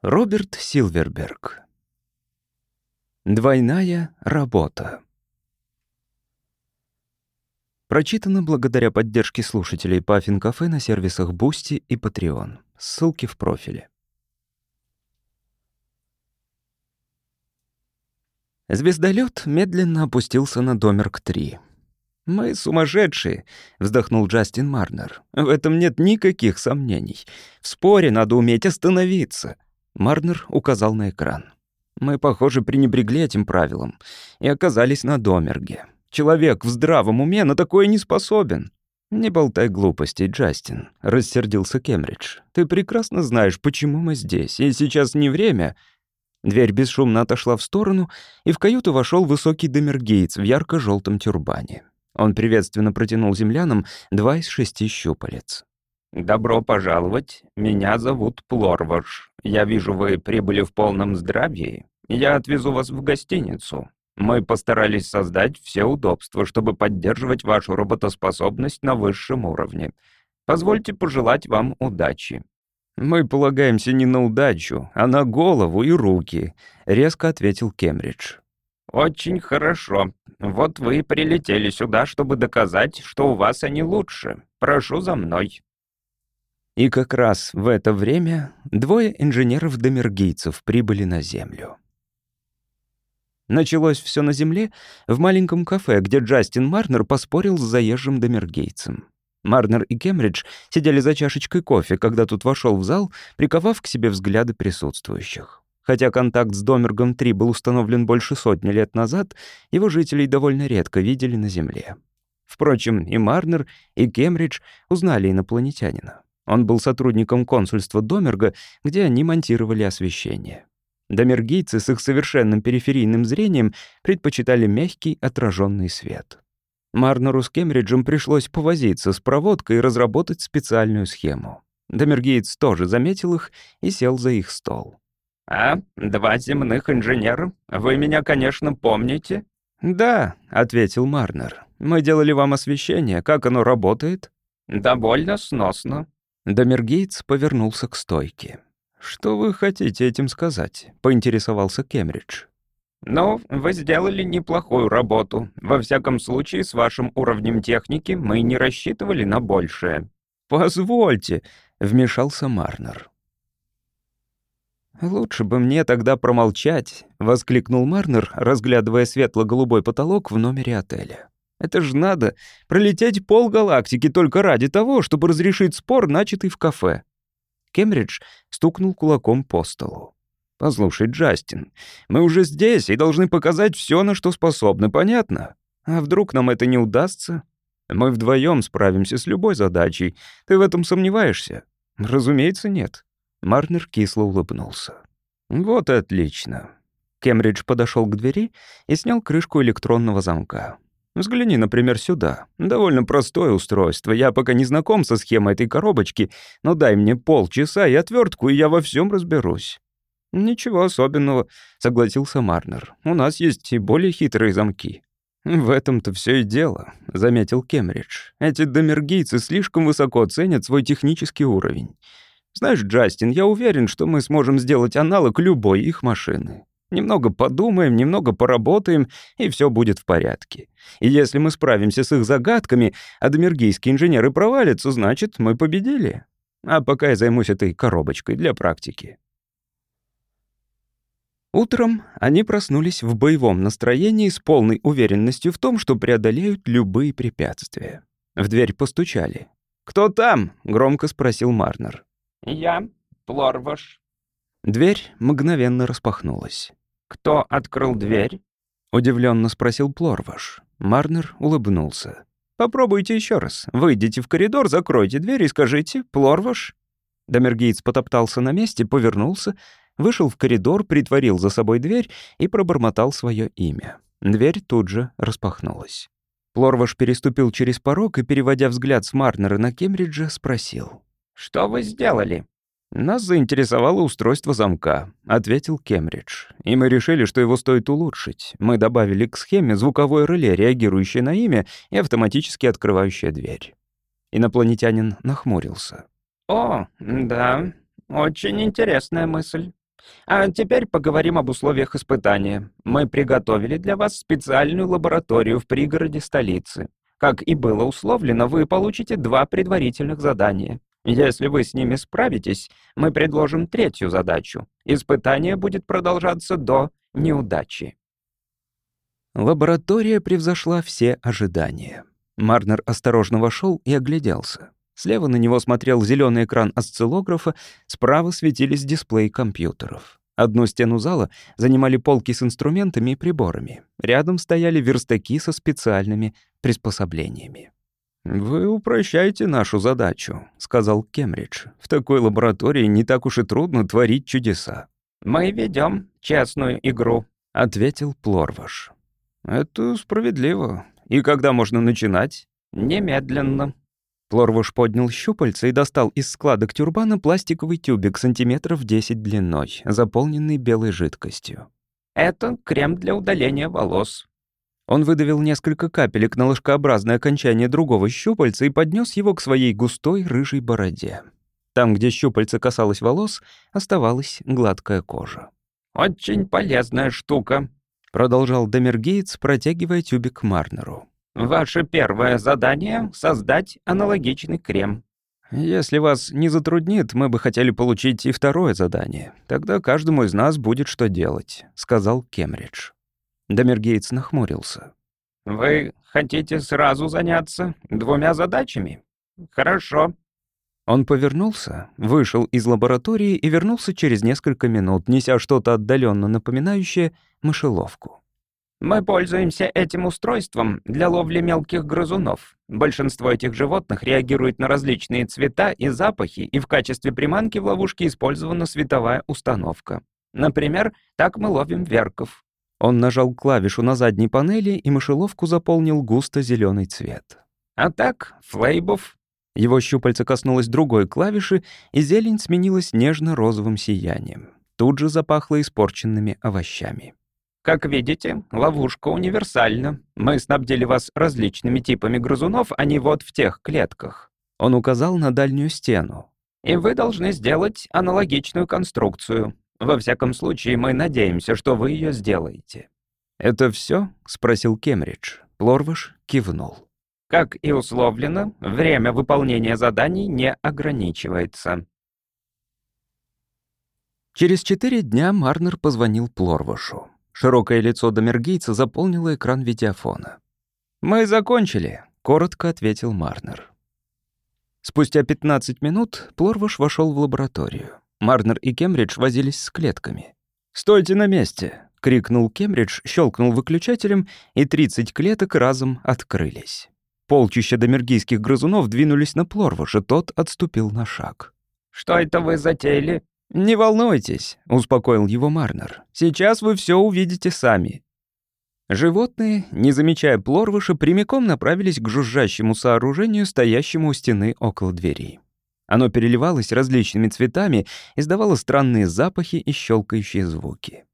Роберт Силверберг. Двойная работа. Прочитано благодаря поддержке слушателей Puffin Cafe на сервисах Boosty и Patreon. Ссылки в профиле. Звездолет медленно опустился на Домерк-3. «Мы сумасшедшие», — вздохнул Джастин Марнер. «В этом нет никаких сомнений. В споре надо уметь остановиться». Марнер указал на экран. «Мы, похоже, пренебрегли этим правилом и оказались на Домерге. Человек в здравом уме на такое не способен». «Не болтай глупостей, Джастин», — рассердился Кембридж. «Ты прекрасно знаешь, почему мы здесь, и сейчас не время...» Дверь бесшумно отошла в сторону, и в каюту вошел высокий Демергейтс в ярко желтом тюрбане. Он приветственно протянул землянам два из шести щупалец. «Добро пожаловать. Меня зовут Плорваш. Я вижу, вы прибыли в полном здравии. Я отвезу вас в гостиницу. Мы постарались создать все удобства, чтобы поддерживать вашу работоспособность на высшем уровне. Позвольте пожелать вам удачи». «Мы полагаемся не на удачу, а на голову и руки», — резко ответил Кембридж. «Очень хорошо. Вот вы и прилетели сюда, чтобы доказать, что у вас они лучше. Прошу за мной». И как раз в это время двое инженеров-домергийцев прибыли на Землю. Началось все на Земле, в маленьком кафе, где Джастин Марнер поспорил с заезжим домергейцем. Марнер и Кембридж сидели за чашечкой кофе, когда тут вошел в зал, приковав к себе взгляды присутствующих. Хотя контакт с Домергом-3 был установлен больше сотни лет назад, его жителей довольно редко видели на Земле. Впрочем, и Марнер, и Кембридж узнали инопланетянина. Он был сотрудником консульства Домерга, где они монтировали освещение. Домергийцы с их совершенным периферийным зрением предпочитали мягкий отраженный свет. Марнеру с Кембриджем пришлось повозиться с проводкой и разработать специальную схему. Домергиец тоже заметил их и сел за их стол. «А, два земных инженера? Вы меня, конечно, помните?» «Да», — ответил Марнер. «Мы делали вам освещение. Как оно работает?» «Довольно сносно. Домергейтс повернулся к стойке. «Что вы хотите этим сказать?» — поинтересовался Кембридж. «Ну, вы сделали неплохую работу. Во всяком случае, с вашим уровнем техники мы не рассчитывали на большее». «Позвольте», — вмешался Марнер. «Лучше бы мне тогда промолчать», — воскликнул Марнер, разглядывая светло-голубой потолок в номере отеля. Это ж надо пролететь полгалактики только ради того, чтобы разрешить спор, начатый в кафе. Кембридж стукнул кулаком по столу. «Послушай, Джастин, мы уже здесь и должны показать все, на что способны, понятно? А вдруг нам это не удастся? Мы вдвоем справимся с любой задачей. Ты в этом сомневаешься?» «Разумеется, нет». Марнер кисло улыбнулся. «Вот и отлично». Кембридж подошел к двери и снял крышку электронного замка. Взгляни, например, сюда. Довольно простое устройство. Я пока не знаком со схемой этой коробочки, но дай мне полчаса и отвертку, и я во всем разберусь». «Ничего особенного», — согласился Марнер. «У нас есть и более хитрые замки». «В этом-то все и дело», — заметил Кембридж. «Эти домергийцы слишком высоко ценят свой технический уровень. Знаешь, Джастин, я уверен, что мы сможем сделать аналог любой их машины. Немного подумаем, немного поработаем, и все будет в порядке. И если мы справимся с их загадками, а домергийские инженеры провалятся, значит, мы победили. А пока я займусь этой коробочкой для практики. Утром они проснулись в боевом настроении с полной уверенностью в том, что преодолеют любые препятствия. В дверь постучали. «Кто там?» — громко спросил Марнер. «Я, Плорваш». Дверь мгновенно распахнулась. «Кто открыл дверь?» — удивленно спросил Плорваш. Марнер улыбнулся. «Попробуйте еще раз. Выйдите в коридор, закройте дверь и скажите «Плорваш». Домергейц потоптался на месте, повернулся, вышел в коридор, притворил за собой дверь и пробормотал свое имя. Дверь тут же распахнулась. Плорваш переступил через порог и, переводя взгляд с Марнера на Кембриджа, спросил. «Что вы сделали?» «Нас заинтересовало устройство замка», — ответил Кембридж. «И мы решили, что его стоит улучшить. Мы добавили к схеме звуковое реле, реагирующее на имя и автоматически открывающее дверь». Инопланетянин нахмурился. «О, да, очень интересная мысль». А теперь поговорим об условиях испытания. Мы приготовили для вас специальную лабораторию в пригороде столицы. Как и было условлено, вы получите два предварительных задания. Если вы с ними справитесь, мы предложим третью задачу. Испытание будет продолжаться до неудачи. Лаборатория превзошла все ожидания. Марнер осторожно вошел и огляделся. Слева на него смотрел зеленый экран осциллографа, справа светились дисплеи компьютеров. Одну стену зала занимали полки с инструментами и приборами. Рядом стояли верстаки со специальными приспособлениями. «Вы упрощаете нашу задачу», — сказал Кембридж. «В такой лаборатории не так уж и трудно творить чудеса». «Мы ведем честную игру», — ответил Плорваш. «Это справедливо. И когда можно начинать?» «Немедленно». Плорваш поднял щупальца и достал из складок тюрбана пластиковый тюбик сантиметров 10 длиной, заполненный белой жидкостью. «Это крем для удаления волос. Он выдавил несколько капелек на ложкообразное окончание другого щупальца и поднес его к своей густой рыжей бороде. Там, где щупальце касалось волос, оставалась гладкая кожа. «Очень полезная штука», — продолжал Демергейтс, протягивая тюбик Марнеру. «Ваше первое задание — создать аналогичный крем». «Если вас не затруднит, мы бы хотели получить и второе задание. Тогда каждому из нас будет что делать», — сказал Кемридж. Дамергейтс нахмурился. «Вы хотите сразу заняться двумя задачами? Хорошо». Он повернулся, вышел из лаборатории и вернулся через несколько минут, неся что-то отдаленно напоминающее мышеловку. «Мы пользуемся этим устройством для ловли мелких грызунов. Большинство этих животных реагирует на различные цвета и запахи, и в качестве приманки в ловушке использована световая установка. Например, так мы ловим верков. Он нажал клавишу на задней панели, и мышеловку заполнил густо зеленый цвет. «А так, флейбов...» Его щупальце коснулось другой клавиши, и зелень сменилась нежно-розовым сиянием. Тут же запахло испорченными овощами. «Как видите, ловушка универсальна. Мы снабдили вас различными типами грызунов, а не вот в тех клетках». Он указал на дальнюю стену. «И вы должны сделать аналогичную конструкцию. Во всяком случае, мы надеемся, что вы ее сделаете». «Это все? спросил Кемридж. Плорваш кивнул. «Как и условлено, время выполнения заданий не ограничивается». Через четыре дня Марнер позвонил Плорвашу. Широкое лицо домергейца заполнило экран видеофона. «Мы закончили», — коротко ответил Марнер. Спустя 15 минут Плорваш вошел в лабораторию. Марнер и Кембридж возились с клетками. «Стойте на месте!» — крикнул Кембридж, щелкнул выключателем, и 30 клеток разом открылись. Полчища домергийских грызунов двинулись на Плорваша, тот отступил на шаг. «Что это вы затеяли?» «Не волнуйтесь», — успокоил его Марнер. «Сейчас вы все увидите сами». Животные, не замечая Плорвыша, прямиком направились к жужжащему сооружению, стоящему у стены около двери. Оно переливалось различными цветами, издавало странные запахи и щелкающие звуки.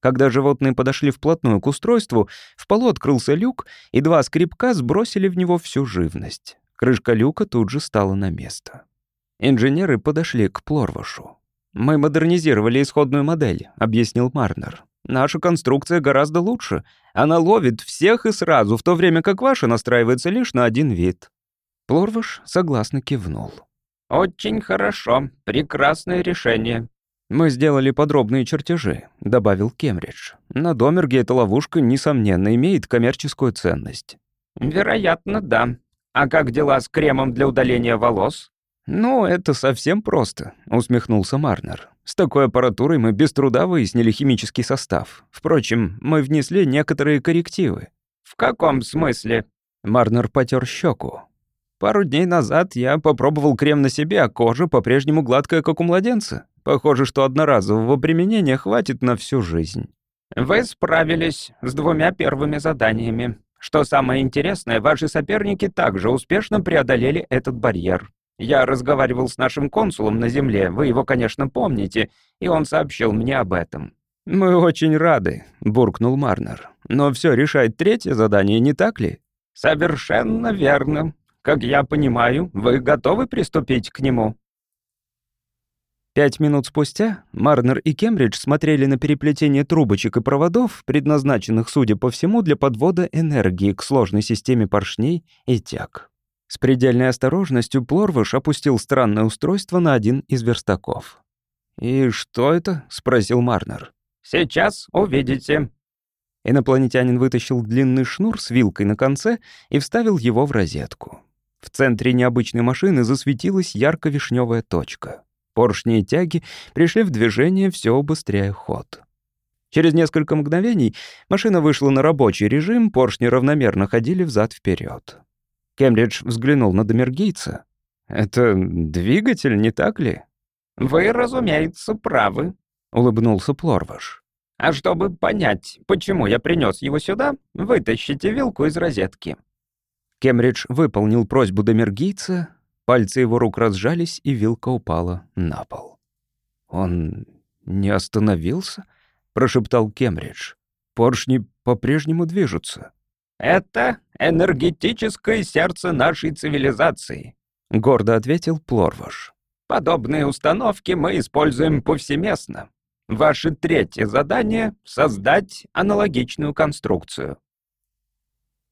Когда животные подошли вплотную к устройству, в полу открылся люк, и два скребка сбросили в него всю живность. Крышка люка тут же стала на место. Инженеры подошли к Плорвашу. «Мы модернизировали исходную модель», — объяснил Марнер. «Наша конструкция гораздо лучше. Она ловит всех и сразу, в то время как ваша настраивается лишь на один вид». Плорваш согласно кивнул. «Очень хорошо. Прекрасное решение». «Мы сделали подробные чертежи», — добавил Кембридж. «На Домерге эта ловушка, несомненно, имеет коммерческую ценность». «Вероятно, да. А как дела с кремом для удаления волос?» «Ну, это совсем просто», — усмехнулся Марнер. «С такой аппаратурой мы без труда выяснили химический состав. Впрочем, мы внесли некоторые коррективы». «В каком смысле?» Марнер потер щеку. Пару дней назад я попробовал крем на себе, а кожа по-прежнему гладкая, как у младенца. Похоже, что одноразового применения хватит на всю жизнь. Вы справились с двумя первыми заданиями. Что самое интересное, ваши соперники также успешно преодолели этот барьер. Я разговаривал с нашим консулом на Земле, вы его, конечно, помните, и он сообщил мне об этом. «Мы очень рады», — буркнул Марнер. «Но все решает третье задание, не так ли?» «Совершенно верно. Как я понимаю, вы готовы приступить к нему?» Пять минут спустя Марнер и Кембридж смотрели на переплетение трубочек и проводов, предназначенных, судя по всему, для подвода энергии к сложной системе поршней и тяг. С предельной осторожностью Плорвыш опустил странное устройство на один из верстаков. «И что это?» — спросил Марнер. «Сейчас увидите». Инопланетянин вытащил длинный шнур с вилкой на конце и вставил его в розетку. В центре необычной машины засветилась ярко-вишневая точка. Поршни и тяги пришли в движение, все убыстряя ход. Через несколько мгновений машина вышла на рабочий режим, поршни равномерно ходили взад вперед. Кембридж взглянул на Домергейца. «Это двигатель, не так ли?» «Вы, разумеется, правы», — улыбнулся Плорваш. «А чтобы понять, почему я принес его сюда, вытащите вилку из розетки». Кембридж выполнил просьбу Домергейца, Пальцы его рук разжались, и вилка упала на пол. «Он не остановился?» — прошептал Кембридж. «Поршни по-прежнему движутся». «Это энергетическое сердце нашей цивилизации», — гордо ответил Плорваш. «Подобные установки мы используем повсеместно. Ваше третье задание — создать аналогичную конструкцию.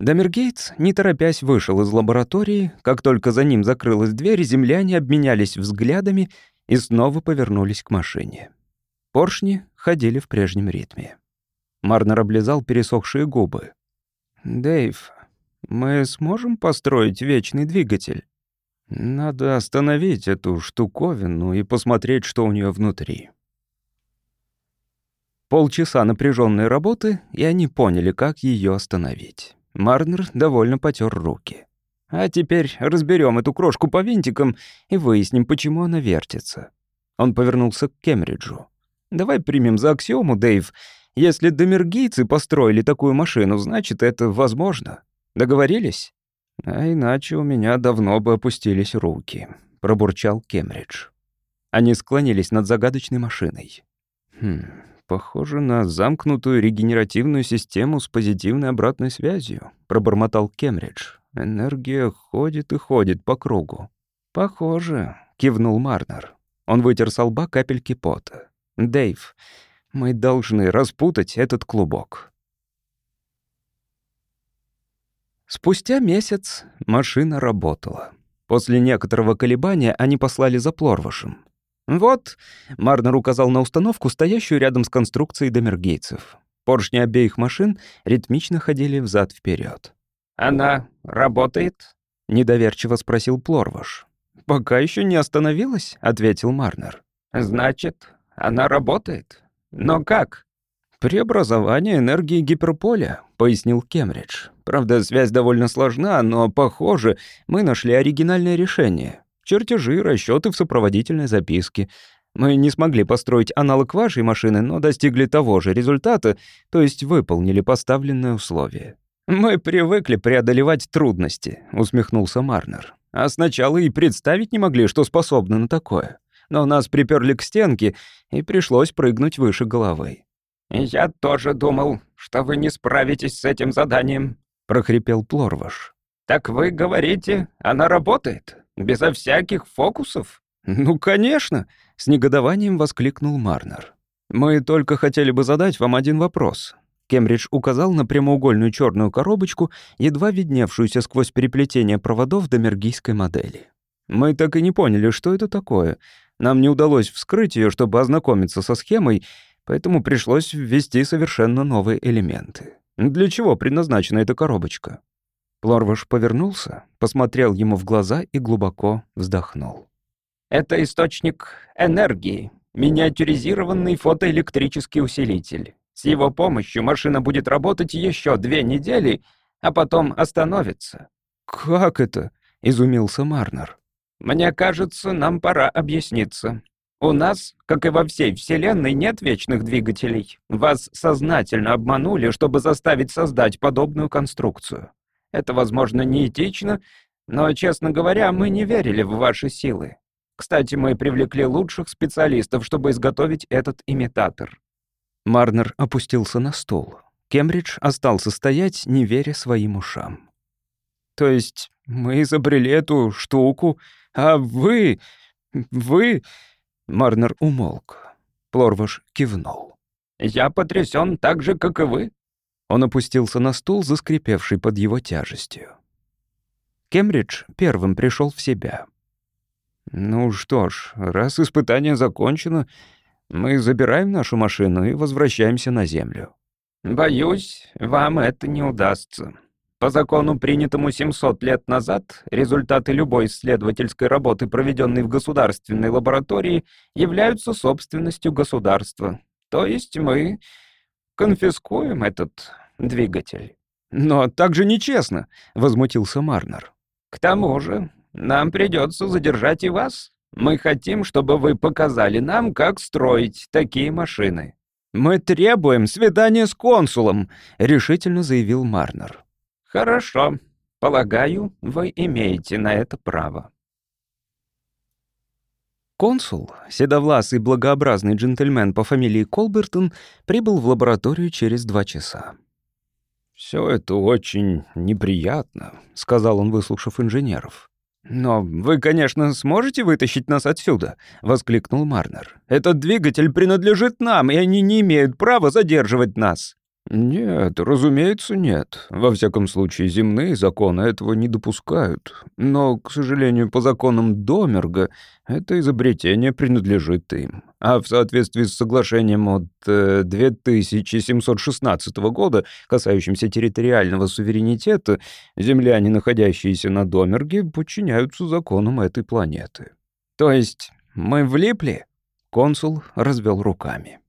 Дамергейтс, не торопясь, вышел из лаборатории. Как только за ним закрылась дверь, земляне обменялись взглядами и снова повернулись к машине. Поршни ходили в прежнем ритме. Марнер облизал пересохшие губы. «Дэйв, мы сможем построить вечный двигатель? Надо остановить эту штуковину и посмотреть, что у нее внутри». Полчаса напряженной работы, и они поняли, как ее остановить. Марнер довольно потер руки. А теперь разберем эту крошку по винтикам и выясним, почему она вертится. Он повернулся к Кемриджу. Давай примем за аксиому, Дэйв. Если домергийцы построили такую машину, значит, это возможно. Договорились? А иначе у меня давно бы опустились руки, пробурчал Кемридж. Они склонились над загадочной машиной. Хм, «Похоже на замкнутую регенеративную систему с позитивной обратной связью», — пробормотал Кемридж. «Энергия ходит и ходит по кругу». «Похоже», — кивнул Марнер. Он вытер со лба капельки пота. «Дэйв, мы должны распутать этот клубок». Спустя месяц машина работала. После некоторого колебания они послали за Плорвашем. «Вот», — Марнер указал на установку, стоящую рядом с конструкцией домергейцев. Поршни обеих машин ритмично ходили взад вперед. «Она работает?» — недоверчиво спросил Плорваш. «Пока еще не остановилась», — ответил Марнер. «Значит, она работает? Но как?» «Преобразование энергии гиперполя», — пояснил Кемридж. «Правда, связь довольно сложна, но, похоже, мы нашли оригинальное решение. Чертежи, расчеты в сопроводительной записке. Мы не смогли построить аналог вашей машины, но достигли того же результата, то есть выполнили поставленное условие. «Мы привыкли преодолевать трудности», — усмехнулся Марнер. «А сначала и представить не могли, что способны на такое. Но нас приперли к стенке, и пришлось прыгнуть выше головы». «Я тоже думал, что вы не справитесь с этим заданием», — прохрипел Плорваш. «Так вы говорите, она работает?» Безо всяких фокусов?» «Ну, конечно!» — с негодованием воскликнул Марнер. «Мы только хотели бы задать вам один вопрос». Кембридж указал на прямоугольную черную коробочку, едва видневшуюся сквозь переплетение проводов домергийской модели. «Мы так и не поняли, что это такое. Нам не удалось вскрыть ее, чтобы ознакомиться со схемой, поэтому пришлось ввести совершенно новые элементы. Для чего предназначена эта коробочка?» Плорваш повернулся, посмотрел ему в глаза и глубоко вздохнул. «Это источник энергии, миниатюризированный фотоэлектрический усилитель. С его помощью машина будет работать еще две недели, а потом остановится». «Как это?» — изумился Марнер. «Мне кажется, нам пора объясниться. У нас, как и во всей Вселенной, нет вечных двигателей. Вас сознательно обманули, чтобы заставить создать подобную конструкцию. Это, возможно, неэтично, но, честно говоря, мы не верили в ваши силы. Кстати, мы привлекли лучших специалистов, чтобы изготовить этот имитатор». Марнер опустился на стул. Кембридж остался стоять, не веря своим ушам. «То есть мы изобрели эту штуку, а вы... вы... Марнер умолк. Плорваш кивнул. «Я потрясен так же, как и вы». Он опустился на стул, заскрипевший под его тяжестью. Кембридж первым пришел в себя. «Ну что ж, раз испытание закончено, мы забираем нашу машину и возвращаемся на Землю». «Боюсь, вам это не удастся. По закону, принятому 700 лет назад, результаты любой исследовательской работы, проведенной в государственной лаборатории, являются собственностью государства. То есть мы конфискуем этот двигатель». «Но так же нечестно», — возмутился Марнер. «К тому же, нам придется задержать и вас. Мы хотим, чтобы вы показали нам, как строить такие машины». «Мы требуем свидания с консулом», — решительно заявил Марнер. «Хорошо. Полагаю, вы имеете на это право». Консул, седовласый благообразный джентльмен по фамилии Колбертон, прибыл в лабораторию через два часа. «Все это очень неприятно», — сказал он, выслушав инженеров. «Но вы, конечно, сможете вытащить нас отсюда?» — воскликнул Марнер. «Этот двигатель принадлежит нам, и они не имеют права задерживать нас». «Нет, разумеется, нет. Во всяком случае, земные законы этого не допускают. Но, к сожалению, по законам Домерга это изобретение принадлежит им. А в соответствии с соглашением от э, 2716 года, касающимся территориального суверенитета, земляне, находящиеся на Домерге, подчиняются законам этой планеты». «То есть мы влипли?» Консул развел руками.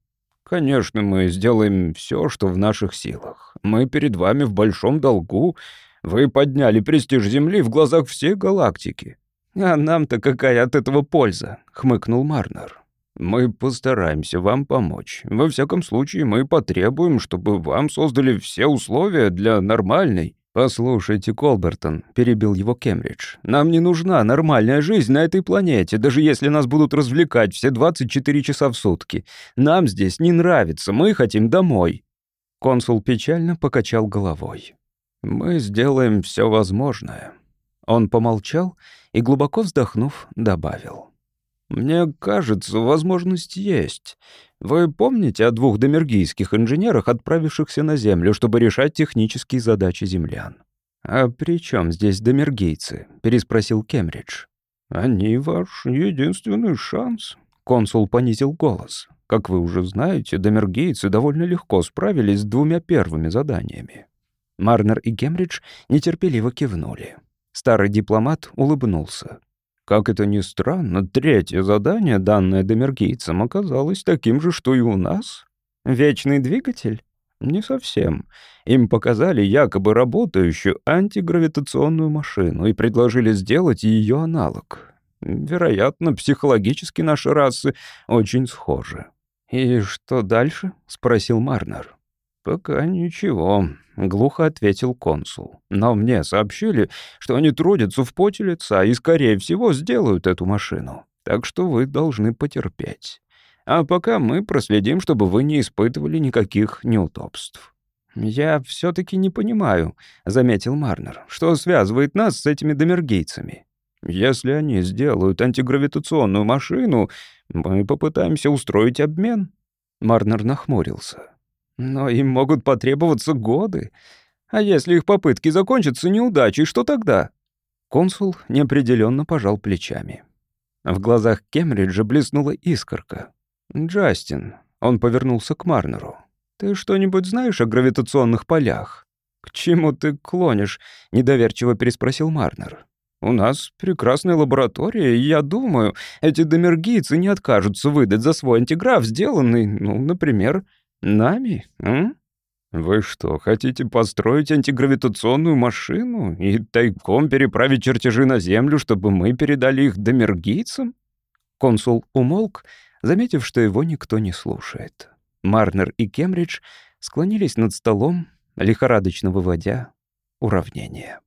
Конечно, мы сделаем все, что в наших силах. Мы перед вами в большом долгу. Вы подняли престиж Земли в глазах всей галактики». «А нам-то какая от этого польза?» — хмыкнул Марнер. «Мы постараемся вам помочь. Во всяком случае, мы потребуем, чтобы вам создали все условия для нормальной, «Послушайте, Колбертон», — перебил его Кембридж, «нам не нужна нормальная жизнь на этой планете, даже если нас будут развлекать все 24 часа в сутки. Нам здесь не нравится, мы хотим домой». Консул печально покачал головой. «Мы сделаем все возможное». Он помолчал и, глубоко вздохнув, добавил. «Мне кажется, возможность есть. Вы помните о двух домергийских инженерах, отправившихся на Землю, чтобы решать технические задачи землян? «А при чем здесь домергийцы?» — переспросил Кембридж. «Они ваш единственный шанс», — консул понизил голос. «Как вы уже знаете, домергийцы довольно легко справились с двумя первыми заданиями». Марнер и Кембридж нетерпеливо кивнули. Старый дипломат улыбнулся. Как это ни странно, третье задание, данное домергийцам, оказалось таким же, что и у нас. Вечный двигатель? Не совсем. Им показали якобы работающую антигравитационную машину и предложили сделать ее аналог. Вероятно, психологически наши расы очень схожи. «И что дальше?» — спросил Марнер. «Пока ничего», — глухо ответил консул. «Но мне сообщили, что они трудятся в поте лица и, скорее всего, сделают эту машину. Так что вы должны потерпеть. А пока мы проследим, чтобы вы не испытывали никаких неудобств». «Я все таки не понимаю», — заметил Марнер, «что связывает нас с этими домергейцами». «Если они сделают антигравитационную машину, мы попытаемся устроить обмен». Марнер нахмурился. Но им могут потребоваться годы. А если их попытки закончатся неудачей, что тогда? Консул неопределенно пожал плечами. В глазах Кемриджа блеснула искорка. «Джастин», — он повернулся к Марнеру, — «ты что-нибудь знаешь о гравитационных полях?» «К чему ты клонишь?» — недоверчиво переспросил Марнер. «У нас прекрасная лаборатория, и я думаю, эти домергийцы не откажутся выдать за свой антиграф, сделанный, ну, например, Нами, м? Вы что, хотите построить антигравитационную машину и тайком переправить чертежи на Землю, чтобы мы передали их домергийцам? Консул умолк, заметив, что его никто не слушает. Марнер и Кембридж склонились над столом, лихорадочно выводя уравнение.